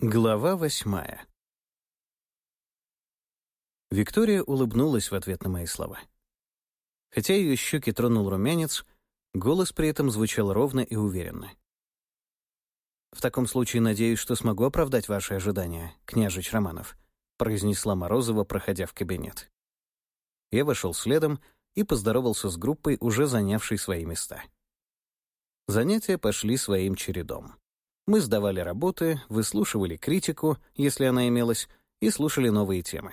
Глава восьмая Виктория улыбнулась в ответ на мои слова. Хотя ее щеки тронул румянец, голос при этом звучал ровно и уверенно. «В таком случае надеюсь, что смогу оправдать ваши ожидания, княжич Романов», произнесла Морозова, проходя в кабинет. Я вошел следом и поздоровался с группой, уже занявшей свои места. Занятия пошли своим чередом. Мы сдавали работы, выслушивали критику, если она имелась, и слушали новые темы.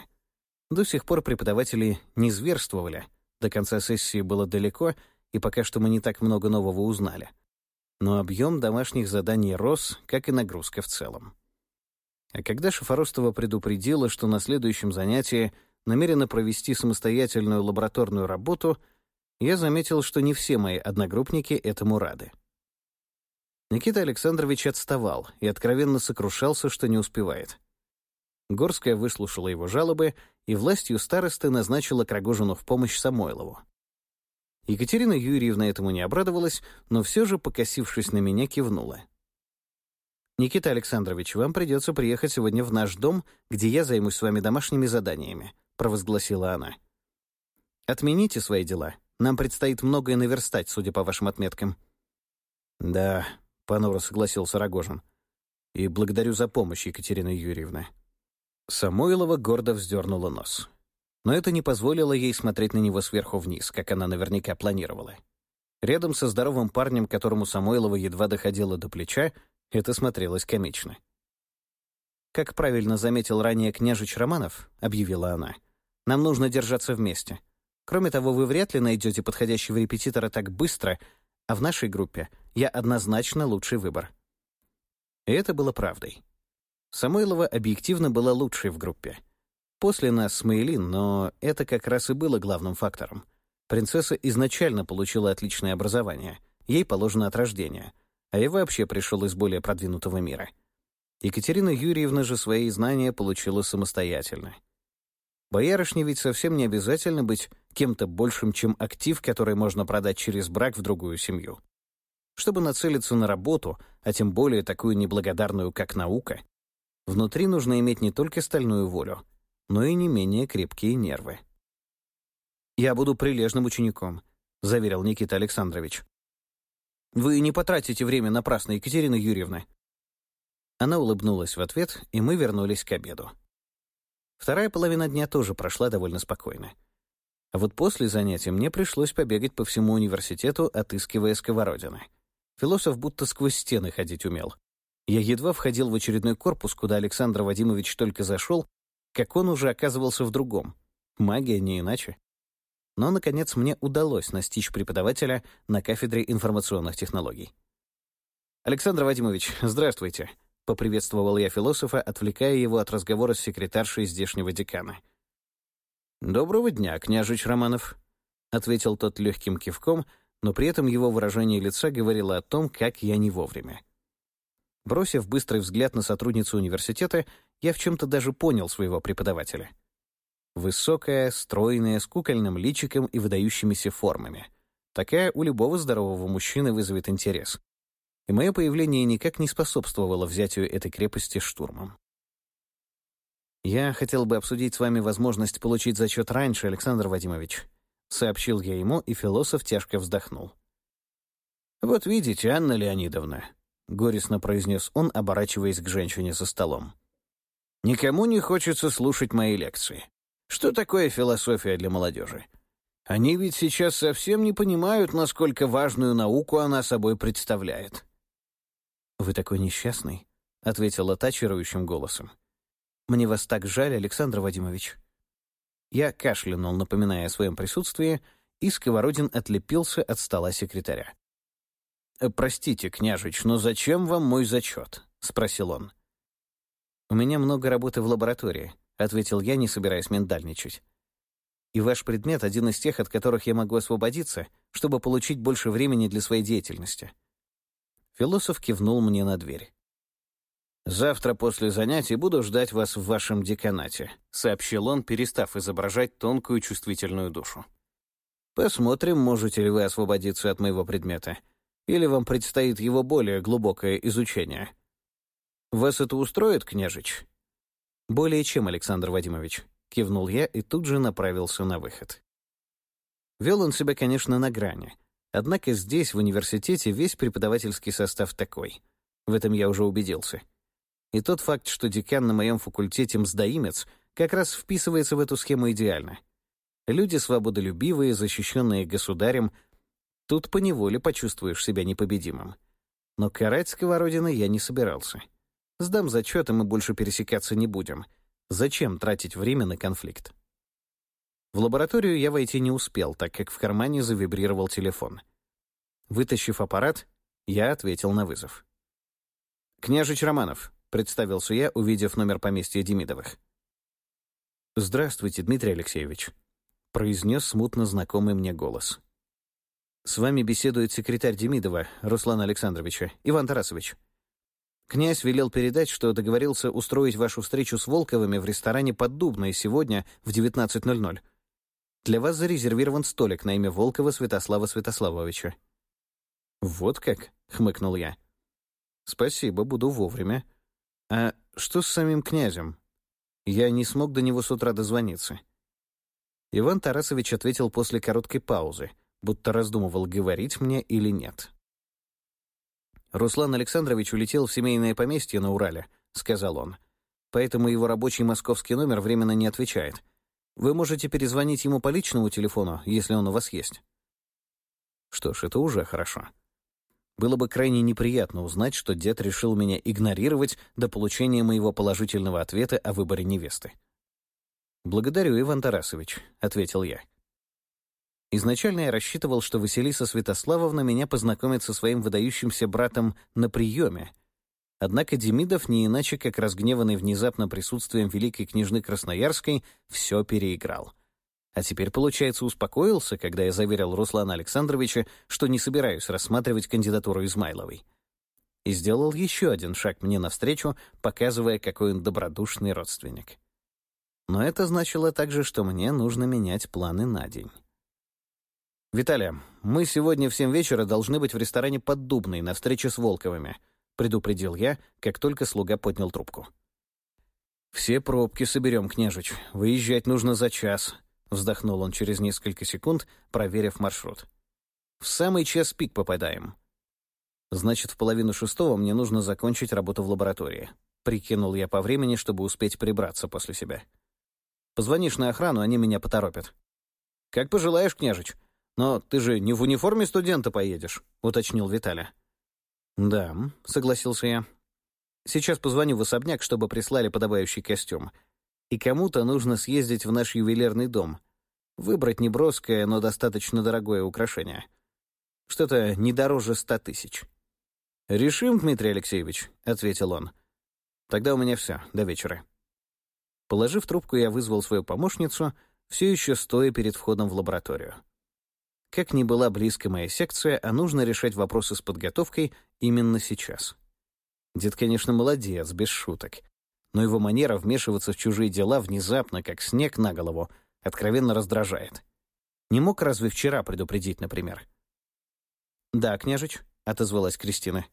До сих пор преподаватели не зверствовали, до конца сессии было далеко, и пока что мы не так много нового узнали. Но объем домашних заданий рос, как и нагрузка в целом. А когда Шафоростова предупредила, что на следующем занятии намерена провести самостоятельную лабораторную работу, я заметил, что не все мои одногруппники этому рады. Никита Александрович отставал и откровенно сокрушался, что не успевает. Горская выслушала его жалобы и властью старосты назначила Крагожину в помощь Самойлову. Екатерина Юрьевна этому не обрадовалась, но все же, покосившись на меня, кивнула. «Никита Александрович, вам придется приехать сегодня в наш дом, где я займусь с вами домашними заданиями», — провозгласила она. «Отмените свои дела. Нам предстоит многое наверстать, судя по вашим отметкам». «Да, — понуро согласился Рогожин. «И благодарю за помощь, Екатерина Юрьевна». Самойлова гордо вздернула нос. Но это не позволило ей смотреть на него сверху вниз, как она наверняка планировала. Рядом со здоровым парнем, которому Самойлова едва доходила до плеча, это смотрелось комично. «Как правильно заметил ранее княжич Романов», — объявила она, — «нам нужно держаться вместе. Кроме того, вы вряд ли найдете подходящего репетитора так быстро, а в нашей группе я однозначно лучший выбор. И это было правдой. Самойлова объективно была лучшей в группе. После нас Смейлин, но это как раз и было главным фактором. Принцесса изначально получила отличное образование, ей положено от рождения, а я вообще пришел из более продвинутого мира. Екатерина Юрьевна же свои знания получила самостоятельно. Боярышне ведь совсем не обязательно быть кем-то большим, чем актив, который можно продать через брак в другую семью. Чтобы нацелиться на работу, а тем более такую неблагодарную, как наука, внутри нужно иметь не только стальную волю, но и не менее крепкие нервы. «Я буду прилежным учеником», — заверил Никита Александрович. «Вы не потратите время напрасно, Екатерина Юрьевна». Она улыбнулась в ответ, и мы вернулись к обеду. Вторая половина дня тоже прошла довольно спокойно. А вот после занятий мне пришлось побегать по всему университету, отыскивая сковородины. Философ будто сквозь стены ходить умел. Я едва входил в очередной корпус, куда Александр Вадимович только зашел, как он уже оказывался в другом. Магия не иначе. Но, наконец, мне удалось настичь преподавателя на кафедре информационных технологий. «Александр Вадимович, здравствуйте», — поприветствовал я философа, отвлекая его от разговора с секретаршей здешнего декана. «Доброго дня, княжич Романов», — ответил тот легким кивком, но при этом его выражение лица говорило о том, как я не вовремя. Бросив быстрый взгляд на сотрудницу университета, я в чем-то даже понял своего преподавателя. Высокая, стройная, с кукольным личиком и выдающимися формами. Такая у любого здорового мужчины вызовет интерес и мое появление никак не способствовало взятию этой крепости штурмом. «Я хотел бы обсудить с вами возможность получить зачет раньше, Александр Вадимович», — сообщил я ему, и философ тяжко вздохнул. «Вот видите, Анна Леонидовна», — горестно произнес он, оборачиваясь к женщине за столом. «Никому не хочется слушать мои лекции. Что такое философия для молодежи? Они ведь сейчас совсем не понимают, насколько важную науку она собой представляет. «Вы такой несчастный», — ответила та голосом. «Мне вас так жаль, Александр Вадимович». Я кашлянул, напоминая о своем присутствии, и Сковородин отлепился от стола секретаря. «Э, «Простите, княжич, но зачем вам мой зачет?» — спросил он. «У меня много работы в лаборатории», — ответил я, не собираясь миндальничать. «И ваш предмет — один из тех, от которых я могу освободиться, чтобы получить больше времени для своей деятельности. Философ кивнул мне на дверь. «Завтра после занятий буду ждать вас в вашем деканате», — сообщил он, перестав изображать тонкую чувствительную душу. «Посмотрим, можете ли вы освободиться от моего предмета, или вам предстоит его более глубокое изучение». «Вас это устроит, княжич?» «Более чем, Александр Вадимович», — кивнул я и тут же направился на выход. Вел он себя, конечно, на грани. Однако здесь, в университете, весь преподавательский состав такой. В этом я уже убедился. И тот факт, что декан на моем факультете мздоимец, как раз вписывается в эту схему идеально. Люди свободолюбивые, защищенные государем, тут поневоле почувствуешь себя непобедимым. Но карать сковородины я не собирался. Сдам зачет, и мы больше пересекаться не будем. Зачем тратить время на конфликт? В лабораторию я войти не успел, так как в кармане завибрировал телефон. Вытащив аппарат, я ответил на вызов. «Княжич Романов», — представился я, увидев номер поместья Демидовых. «Здравствуйте, Дмитрий Алексеевич», — произнес смутно знакомый мне голос. «С вами беседует секретарь Демидова, Руслан Александровича, Иван Тарасович. Князь велел передать, что договорился устроить вашу встречу с Волковыми в ресторане «Поддубной» сегодня в 19.00. Для вас зарезервирован столик на имя Волкова Святослава Святославовича». «Вот как?» — хмыкнул я. «Спасибо, буду вовремя. А что с самим князем? Я не смог до него с утра дозвониться». Иван Тарасович ответил после короткой паузы, будто раздумывал, говорить мне или нет. «Руслан Александрович улетел в семейное поместье на Урале», — сказал он. «Поэтому его рабочий московский номер временно не отвечает. Вы можете перезвонить ему по личному телефону, если он у вас есть». Что ж, это уже хорошо. Было бы крайне неприятно узнать, что дед решил меня игнорировать до получения моего положительного ответа о выборе невесты. «Благодарю, Иван Тарасович», — ответил я. Изначально я рассчитывал, что Василиса Святославовна меня познакомит со своим выдающимся братом на приеме — Однако Демидов, не иначе как разгневанный внезапно присутствием великой княжны Красноярской, все переиграл. А теперь, получается, успокоился, когда я заверил Руслана Александровича, что не собираюсь рассматривать кандидатуру Измайловой. И сделал еще один шаг мне навстречу, показывая, какой он добродушный родственник. Но это значило также, что мне нужно менять планы на день. «Виталия, мы сегодня в семь вечера должны быть в ресторане «Поддубный» на встрече с Волковыми», — предупредил я, как только слуга поднял трубку. «Все пробки соберем, княжич. Выезжать нужно за час», — вздохнул он через несколько секунд, проверив маршрут. «В самый час пик попадаем». «Значит, в половину шестого мне нужно закончить работу в лаборатории», — прикинул я по времени, чтобы успеть прибраться после себя. «Позвонишь на охрану, они меня поторопят». «Как пожелаешь, княжич. Но ты же не в униформе студента поедешь», — уточнил Виталя. «Да», — согласился я. «Сейчас позвоню в особняк, чтобы прислали подобающий костюм. И кому-то нужно съездить в наш ювелирный дом. Выбрать неброское, но достаточно дорогое украшение. Что-то не дороже ста тысяч». «Решим, Дмитрий Алексеевич», — ответил он. «Тогда у меня все. До вечера». Положив трубку, я вызвал свою помощницу, все еще стоя перед входом в лабораторию. Как ни была близко моя секция, а нужно решать вопросы с подготовкой именно сейчас. Дед, конечно, молодец, без шуток. Но его манера вмешиваться в чужие дела внезапно, как снег на голову, откровенно раздражает. Не мог разве вчера предупредить, например? «Да, княжич», — отозвалась Кристина.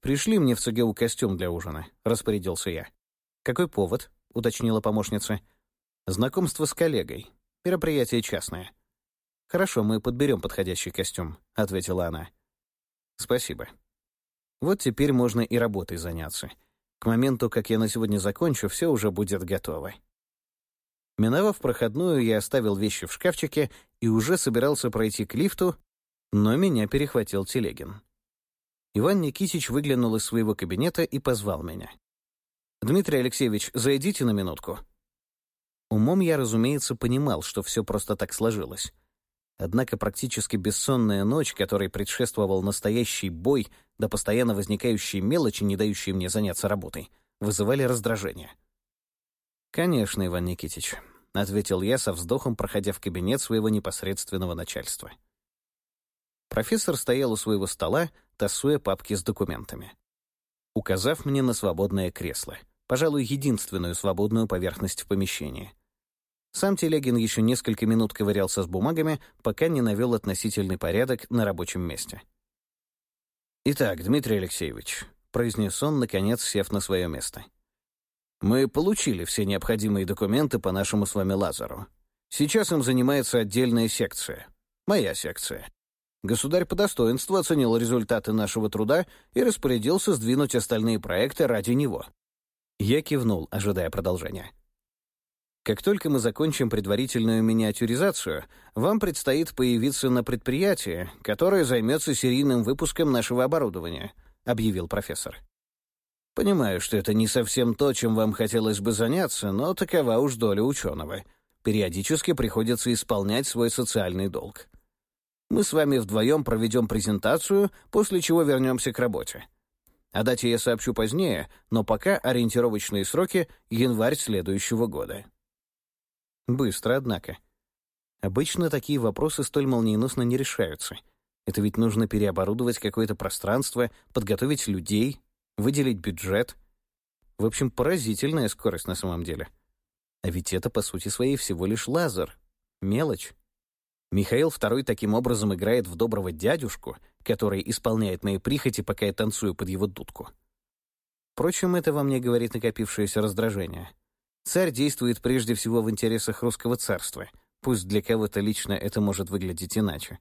«Пришли мне в ЦГУ костюм для ужина», — распорядился я. «Какой повод?» — уточнила помощница. «Знакомство с коллегой. Мероприятие частное». «Хорошо, мы подберем подходящий костюм», — ответила она. «Спасибо. Вот теперь можно и работой заняться. К моменту, как я на сегодня закончу, все уже будет готово». Миновав проходную, я оставил вещи в шкафчике и уже собирался пройти к лифту, но меня перехватил Телегин. Иван Никитич выглянул из своего кабинета и позвал меня. «Дмитрий Алексеевич, зайдите на минутку». Умом я, разумеется, понимал, что все просто так сложилось. Однако практически бессонная ночь, которой предшествовал настоящий бой, да постоянно возникающие мелочи, не дающие мне заняться работой, вызывали раздражение. «Конечно, Иван Никитич», — ответил я со вздохом, проходя в кабинет своего непосредственного начальства. Профессор стоял у своего стола, тасуя папки с документами. Указав мне на свободное кресло, пожалуй, единственную свободную поверхность в помещении — сам Телегин еще несколько минут ковырялся с бумагами, пока не навел относительный порядок на рабочем месте. «Итак, Дмитрий Алексеевич», — произнес он, наконец, сев на свое место. «Мы получили все необходимые документы по нашему с вами лазеру. Сейчас им занимается отдельная секция. Моя секция. Государь по достоинству оценил результаты нашего труда и распорядился сдвинуть остальные проекты ради него». Я кивнул, ожидая продолжения. Как только мы закончим предварительную миниатюризацию, вам предстоит появиться на предприятии, которое займется серийным выпуском нашего оборудования, объявил профессор. Понимаю, что это не совсем то, чем вам хотелось бы заняться, но такова уж доля ученого. Периодически приходится исполнять свой социальный долг. Мы с вами вдвоем проведем презентацию, после чего вернемся к работе. О дате я сообщу позднее, но пока ориентировочные сроки — январь следующего года. Быстро, однако. Обычно такие вопросы столь молниеносно не решаются. Это ведь нужно переоборудовать какое-то пространство, подготовить людей, выделить бюджет. В общем, поразительная скорость на самом деле. А ведь это, по сути своей, всего лишь лазер. Мелочь. Михаил II таким образом играет в доброго дядюшку, который исполняет мои прихоти, пока я танцую под его дудку. Впрочем, это во мне говорит накопившееся раздражение. Царь действует прежде всего в интересах русского царства, пусть для кого-то лично это может выглядеть иначе.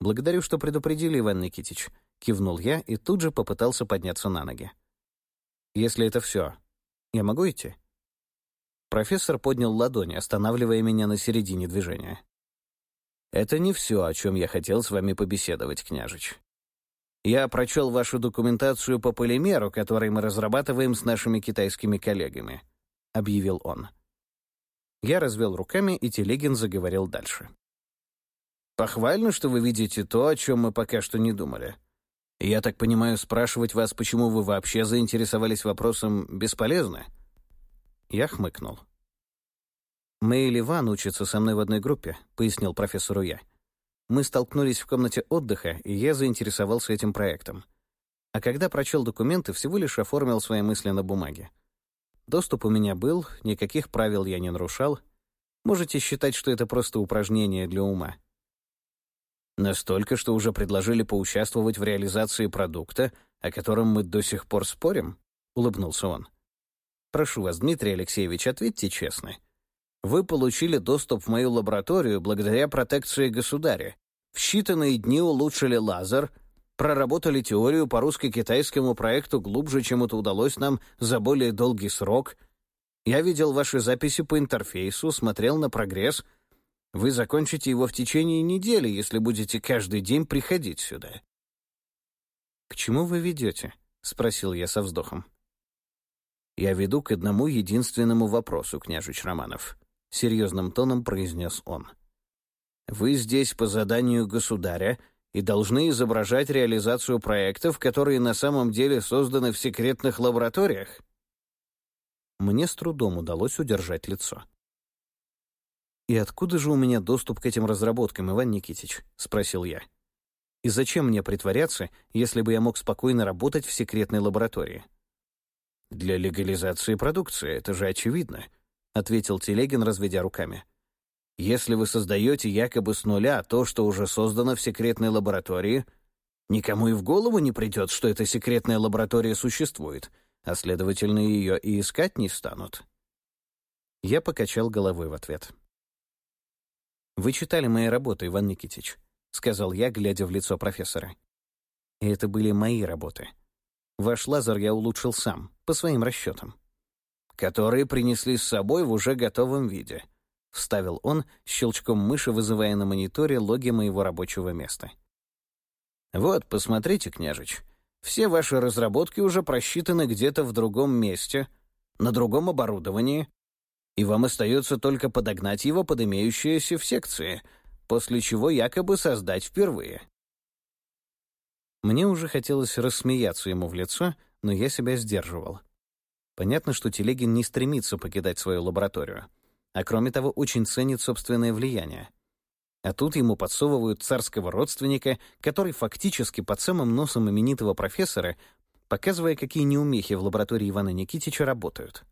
«Благодарю, что предупредили, Иван Никитич», — кивнул я и тут же попытался подняться на ноги. «Если это все, я могу идти?» Профессор поднял ладонь, останавливая меня на середине движения. «Это не все, о чем я хотел с вами побеседовать, княжич. Я прочел вашу документацию по полимеру, который мы разрабатываем с нашими китайскими коллегами. — объявил он. Я развел руками, и Телегин заговорил дальше. «Похвально, что вы видите то, о чем мы пока что не думали. Я так понимаю, спрашивать вас, почему вы вообще заинтересовались вопросом, бесполезно?» Я хмыкнул. «Мэйли Ливан учится со мной в одной группе», — пояснил профессору я. Мы столкнулись в комнате отдыха, и я заинтересовался этим проектом. А когда прочел документы, всего лишь оформил свои мысли на бумаге. Доступ у меня был, никаких правил я не нарушал. Можете считать, что это просто упражнение для ума. Настолько, что уже предложили поучаствовать в реализации продукта, о котором мы до сих пор спорим? Улыбнулся он. Прошу вас, Дмитрий Алексеевич, ответьте честно. Вы получили доступ в мою лабораторию благодаря протекции государя. В считанные дни улучшили лазер, проработали теорию по русско-китайскому проекту глубже, чем это удалось нам за более долгий срок. Я видел ваши записи по интерфейсу, смотрел на прогресс. Вы закончите его в течение недели, если будете каждый день приходить сюда. «К чему вы ведете?» — спросил я со вздохом. «Я веду к одному единственному вопросу, княжич Романов», — серьезным тоном произнес он. «Вы здесь по заданию государя и должны изображать реализацию проектов, которые на самом деле созданы в секретных лабораториях? Мне с трудом удалось удержать лицо. «И откуда же у меня доступ к этим разработкам, Иван Никитич?» — спросил я. «И зачем мне притворяться, если бы я мог спокойно работать в секретной лаборатории?» «Для легализации продукции, это же очевидно», — ответил Телегин, разведя руками. Если вы создаете якобы с нуля то, что уже создано в секретной лаборатории, никому и в голову не придет, что эта секретная лаборатория существует, а, следовательно, ее и искать не станут. Я покачал головой в ответ. «Вы читали мои работы, Иван Никитич», — сказал я, глядя в лицо профессора. И это были мои работы. Ваш лазер я улучшил сам, по своим расчетам. Которые принесли с собой в уже готовом виде —— вставил он, щелчком мыши вызывая на мониторе логи моего рабочего места. «Вот, посмотрите, княжич, все ваши разработки уже просчитаны где-то в другом месте, на другом оборудовании, и вам остается только подогнать его под имеющиеся в секции, после чего якобы создать впервые». Мне уже хотелось рассмеяться ему в лицо, но я себя сдерживал. Понятно, что Телегин не стремится покидать свою лабораторию а кроме того очень ценит собственное влияние. А тут ему подсовывают царского родственника, который фактически под самым носом именитого профессора, показывая, какие неумехи в лаборатории Ивана Никитича работают.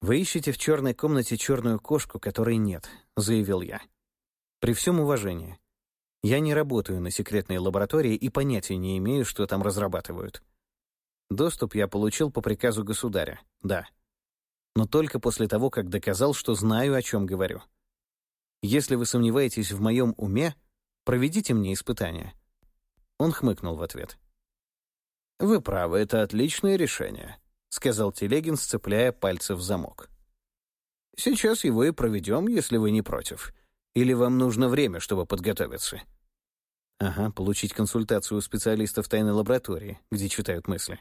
«Вы ищете в черной комнате черную кошку, которой нет», — заявил я. «При всем уважении. Я не работаю на секретной лаборатории и понятия не имею, что там разрабатывают. Доступ я получил по приказу государя, да. Но только после того, как доказал, что знаю, о чем говорю. Если вы сомневаетесь в моем уме, проведите мне испытание. Он хмыкнул в ответ. «Вы правы, это отличное решение», — сказал Телегин, сцепляя пальцы в замок. «Сейчас его и проведем, если вы не против. Или вам нужно время, чтобы подготовиться?» «Ага, получить консультацию у специалистов тайной лаборатории, где читают мысли».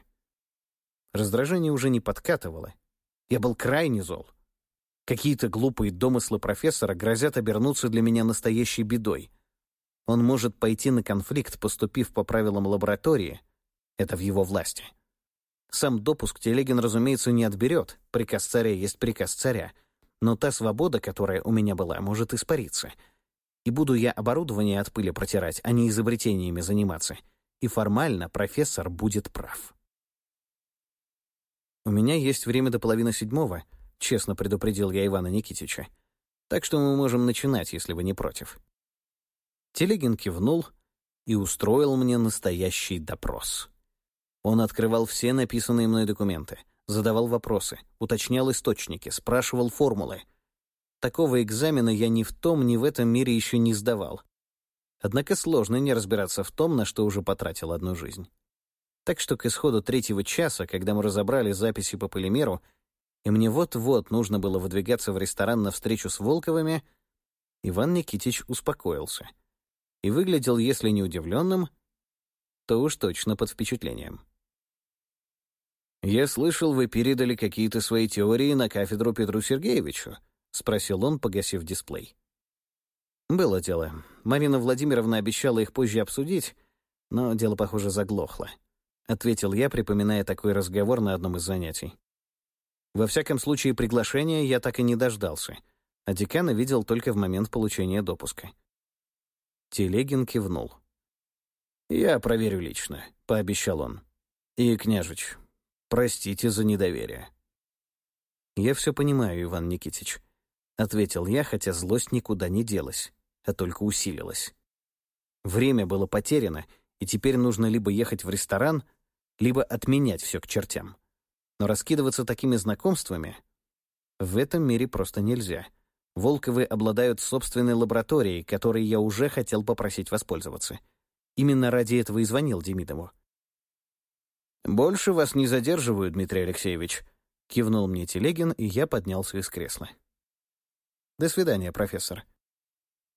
Раздражение уже не подкатывало. Я был крайне зол. Какие-то глупые домыслы профессора грозят обернуться для меня настоящей бедой. Он может пойти на конфликт, поступив по правилам лаборатории. Это в его власти. Сам допуск Телегин, разумеется, не отберет. Приказ царя есть приказ царя. Но та свобода, которая у меня была, может испариться. И буду я оборудование от пыли протирать, а не изобретениями заниматься. И формально профессор будет прав. «У меня есть время до половины седьмого», — честно предупредил я Ивана Никитича. «Так что мы можем начинать, если вы не против». Телегин кивнул и устроил мне настоящий допрос. Он открывал все написанные мной документы, задавал вопросы, уточнял источники, спрашивал формулы. Такого экзамена я ни в том, ни в этом мире еще не сдавал. Однако сложно не разбираться в том, на что уже потратил одну жизнь. Так что к исходу третьего часа, когда мы разобрали записи по полимеру, и мне вот-вот нужно было выдвигаться в ресторан на встречу с Волковыми, Иван Никитич успокоился. И выглядел, если не удивленным, то уж точно под впечатлением. «Я слышал, вы передали какие-то свои теории на кафедру Петру Сергеевичу», — спросил он, погасив дисплей. Было дело. Марина Владимировна обещала их позже обсудить, но дело, похоже, заглохло. — ответил я, припоминая такой разговор на одном из занятий. Во всяком случае, приглашения я так и не дождался, а декана видел только в момент получения допуска. Телегин кивнул. «Я проверю лично», — пообещал он. «И, княжич, простите за недоверие». «Я все понимаю, Иван Никитич», — ответил я, хотя злость никуда не делась, а только усилилась. Время было потеряно, и теперь нужно либо ехать в ресторан, либо отменять все к чертям. Но раскидываться такими знакомствами в этом мире просто нельзя. Волковы обладают собственной лабораторией, которой я уже хотел попросить воспользоваться. Именно ради этого и звонил Демидову. «Больше вас не задерживаю, Дмитрий Алексеевич», — кивнул мне Телегин, и я поднялся из кресла. «До свидания, профессор».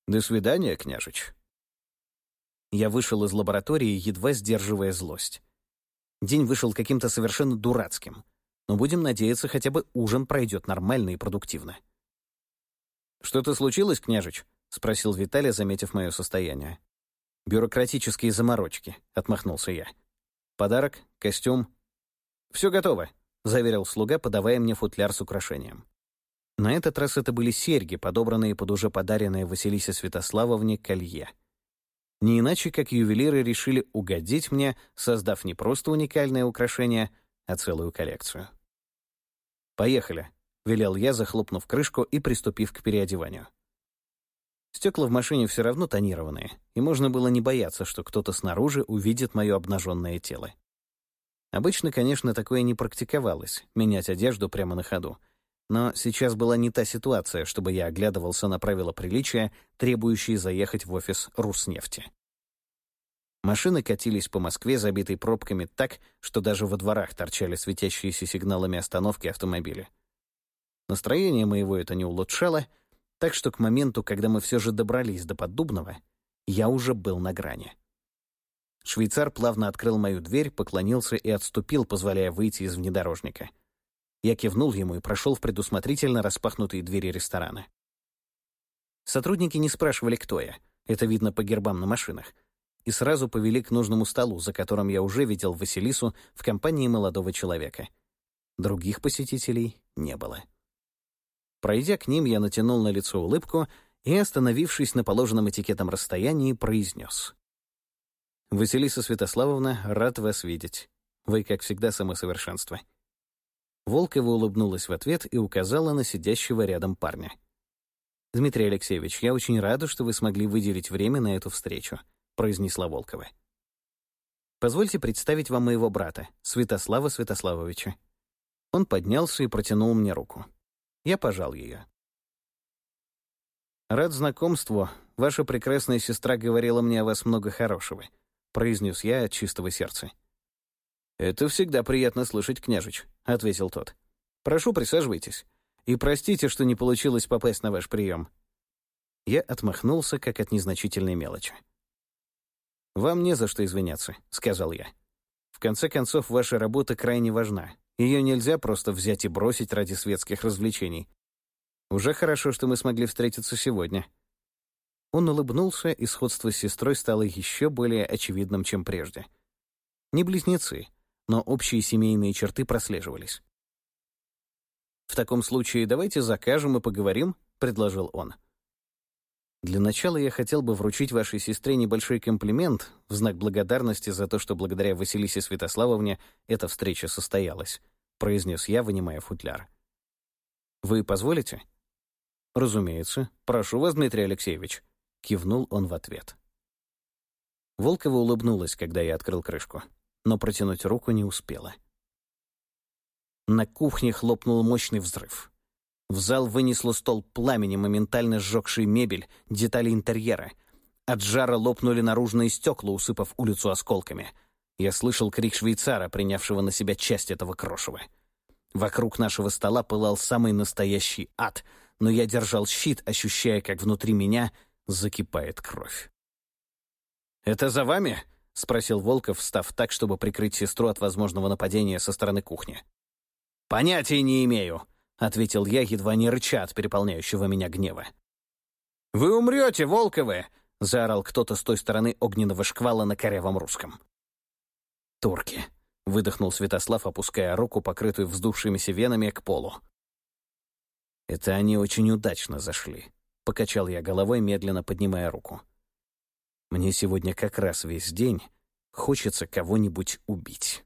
«До свидания, княжич». Я вышел из лаборатории, едва сдерживая злость. День вышел каким-то совершенно дурацким. Но будем надеяться, хотя бы ужин пройдет нормально и продуктивно. «Что-то случилось, княжич?» — спросил Виталий, заметив мое состояние. «Бюрократические заморочки», — отмахнулся я. «Подарок? Костюм?» «Все готово», — заверил слуга, подавая мне футляр с украшением. На этот раз это были серьги, подобранные под уже подаренное Василисе Святославовне колье. Не иначе, как ювелиры решили угодить мне, создав не просто уникальное украшение, а целую коллекцию. «Поехали», — велел я, захлопнув крышку и приступив к переодеванию. Стекла в машине все равно тонированные, и можно было не бояться, что кто-то снаружи увидит мое обнаженное тело. Обычно, конечно, такое не практиковалось — менять одежду прямо на ходу. Но сейчас была не та ситуация, чтобы я оглядывался на правила приличия, требующие заехать в офис Руснефти. Машины катились по Москве, забитой пробками так, что даже во дворах торчали светящиеся сигналами остановки автомобили. Настроение моего это не улучшало, так что к моменту, когда мы все же добрались до Поддубного, я уже был на грани. Швейцар плавно открыл мою дверь, поклонился и отступил, позволяя выйти из внедорожника — я кивнул ему и прошел в предусмотрительно распахнутые двери ресторана. Сотрудники не спрашивали, кто я. Это видно по гербам на машинах. И сразу повели к нужному столу, за которым я уже видел Василису в компании молодого человека. Других посетителей не было. Пройдя к ним, я натянул на лицо улыбку и, остановившись на положенном этикетом расстоянии, произнес. «Василиса Святославовна, рад вас видеть. Вы, как всегда, самосовершенство. Волкова улыбнулась в ответ и указала на сидящего рядом парня. «Дмитрий Алексеевич, я очень рада, что вы смогли выделить время на эту встречу», — произнесла Волкова. «Позвольте представить вам моего брата, Святослава Святославовича». Он поднялся и протянул мне руку. Я пожал ее. «Рад знакомству. Ваша прекрасная сестра говорила мне о вас много хорошего», — произнес я от чистого сердца. «Это всегда приятно слышать, княжич», — ответил тот. «Прошу, присаживайтесь. И простите, что не получилось попасть на ваш прием». Я отмахнулся, как от незначительной мелочи. «Вам не за что извиняться», — сказал я. «В конце концов, ваша работа крайне важна. Ее нельзя просто взять и бросить ради светских развлечений. Уже хорошо, что мы смогли встретиться сегодня». Он улыбнулся, и сходство с сестрой стало еще более очевидным, чем прежде. Не близнецы, но общие семейные черты прослеживались. «В таком случае давайте закажем и поговорим», — предложил он. «Для начала я хотел бы вручить вашей сестре небольшой комплимент в знак благодарности за то, что благодаря Василисе Святославовне эта встреча состоялась», — произнес я, вынимая футляр. «Вы позволите?» «Разумеется. Прошу вас, Дмитрий Алексеевич», — кивнул он в ответ. Волкова улыбнулась, когда я открыл крышку, но протянуть руку не успела. На кухне хлопнул мощный взрыв. В зал вынесло стол пламени, моментально сжегший мебель, детали интерьера. От жара лопнули наружные стекла, усыпав улицу осколками. Я слышал крик швейцара, принявшего на себя часть этого крошева. Вокруг нашего стола пылал самый настоящий ад, но я держал щит, ощущая, как внутри меня закипает кровь. «Это за вами?» — спросил Волков, встав так, чтобы прикрыть сестру от возможного нападения со стороны кухни. «Понятия не имею», — ответил я, едва не рыча от переполняющего меня гнева. «Вы умрете, Волковы!» — заорал кто-то с той стороны огненного шквала на корявом русском. «Турки», — выдохнул Святослав, опуская руку, покрытую вздувшимися венами, к полу. «Это они очень удачно зашли», — покачал я головой, медленно поднимая руку. «Мне сегодня как раз весь день хочется кого-нибудь убить».